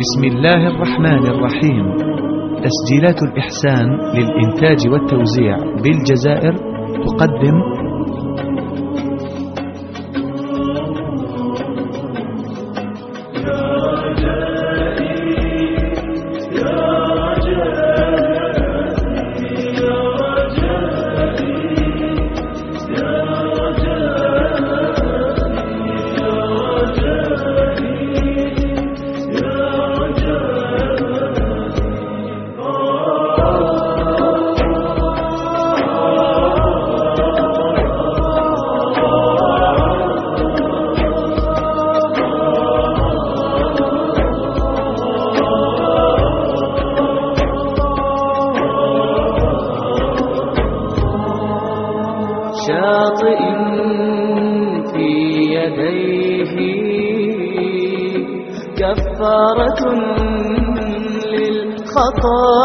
بسم الله الرحمن الرحيم. تسجيلات الإحسان للإنتاج والتوزيع بالجزائر تقدم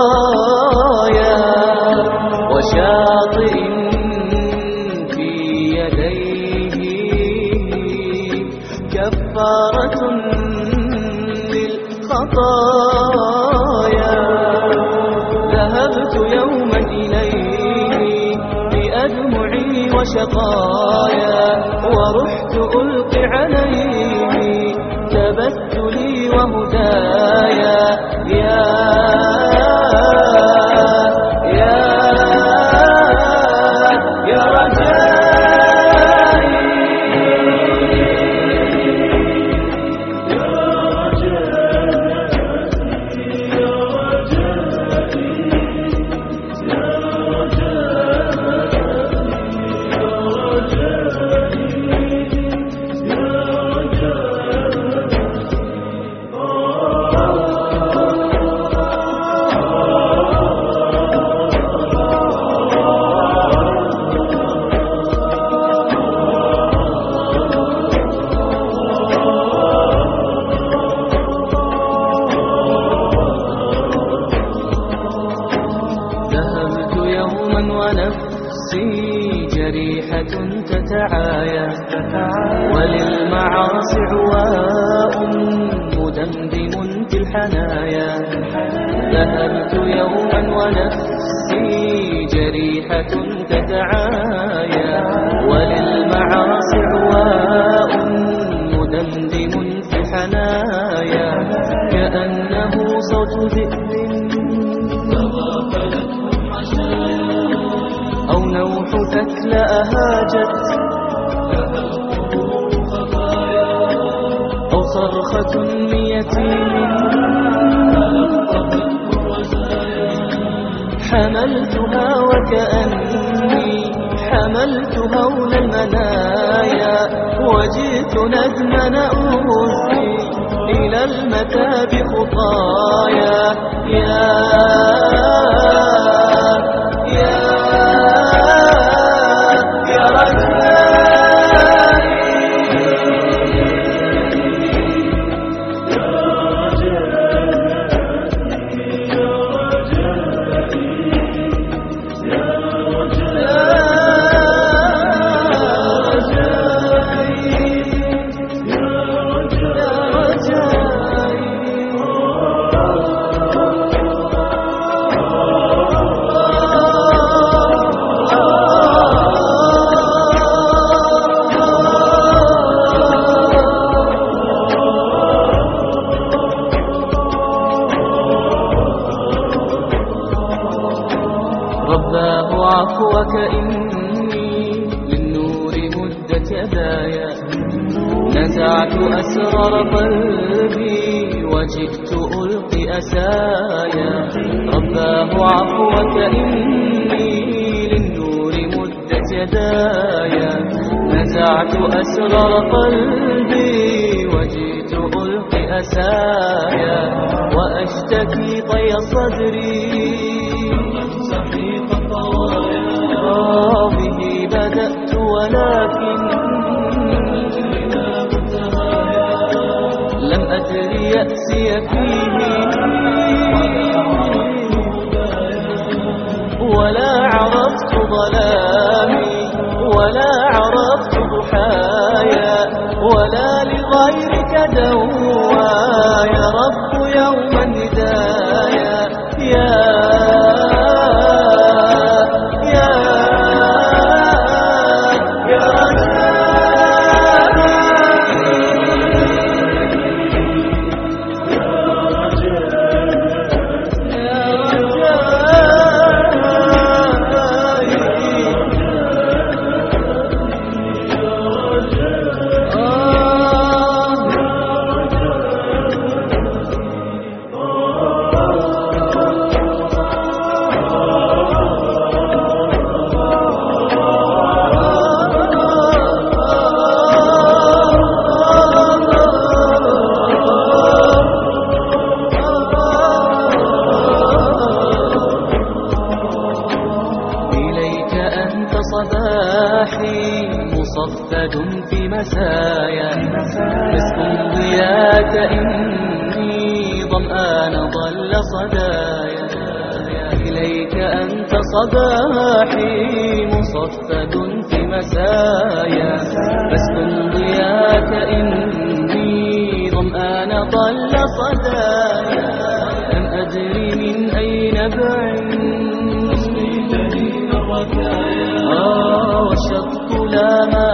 للخطايا وشاطئ في يديه كفارة للخطايا. ذهبت يوما إليه بأدمعي وشقايا ورحت ألقي عليه تبتلي وهدايا. يا يا جريحة تتعايا. وللمعاصي عواء مدمدم في الحنايا. ذهبت يوما ونفسي جريحة تتعايا. وللمعاصي صرخة من يتيم. حملتها وكأني حملت هول المنايا وجئت ندمن أوزي إلى المتاب خطايا يا يا عفوك إني للنور مدت يدايا نزعت أسرار قلبي وجئت ألقي أسايا. رباه عفوك إني للنور مدت يدايا نزعت أسرار قلبي وجئت ألقي أسايا. وأشتكي طي صدري ليأسي فيه ولا عرفت ظلامي ولا عرفت ضحايا ولا لغيرك دوايا. رب يوما مسايا مسك ضياك إني ظمآن ضل صدايا. إليك أنت صباحي مصفد في مسايا. مسك ضياك إني ظمآن ضل صدايا. لم أدري من أين بعيد. آه وشط لا ما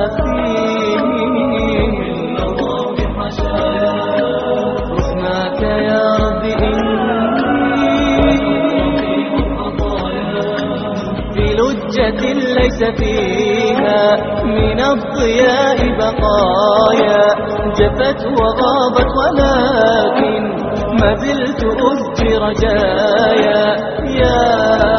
ليس فيها من الضياء بقايا. جفت وغابت ولكن ما زلت أزجي رجايا يا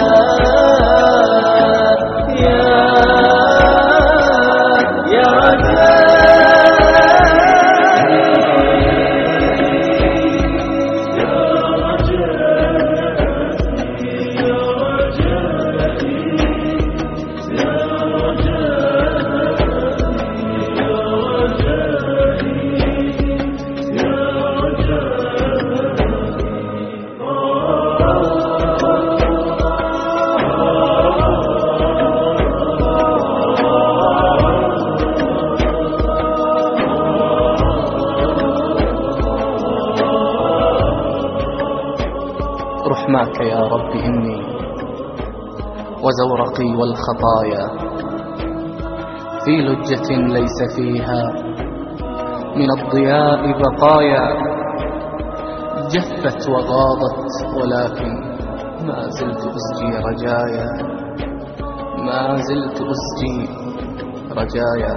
رب إني وزورقي والخطايا في لجة ليس فيها من الضياء بقايا جفت وغاضت ولكن ما زلت أسجي رجايا ما زلت أسجي رجايا.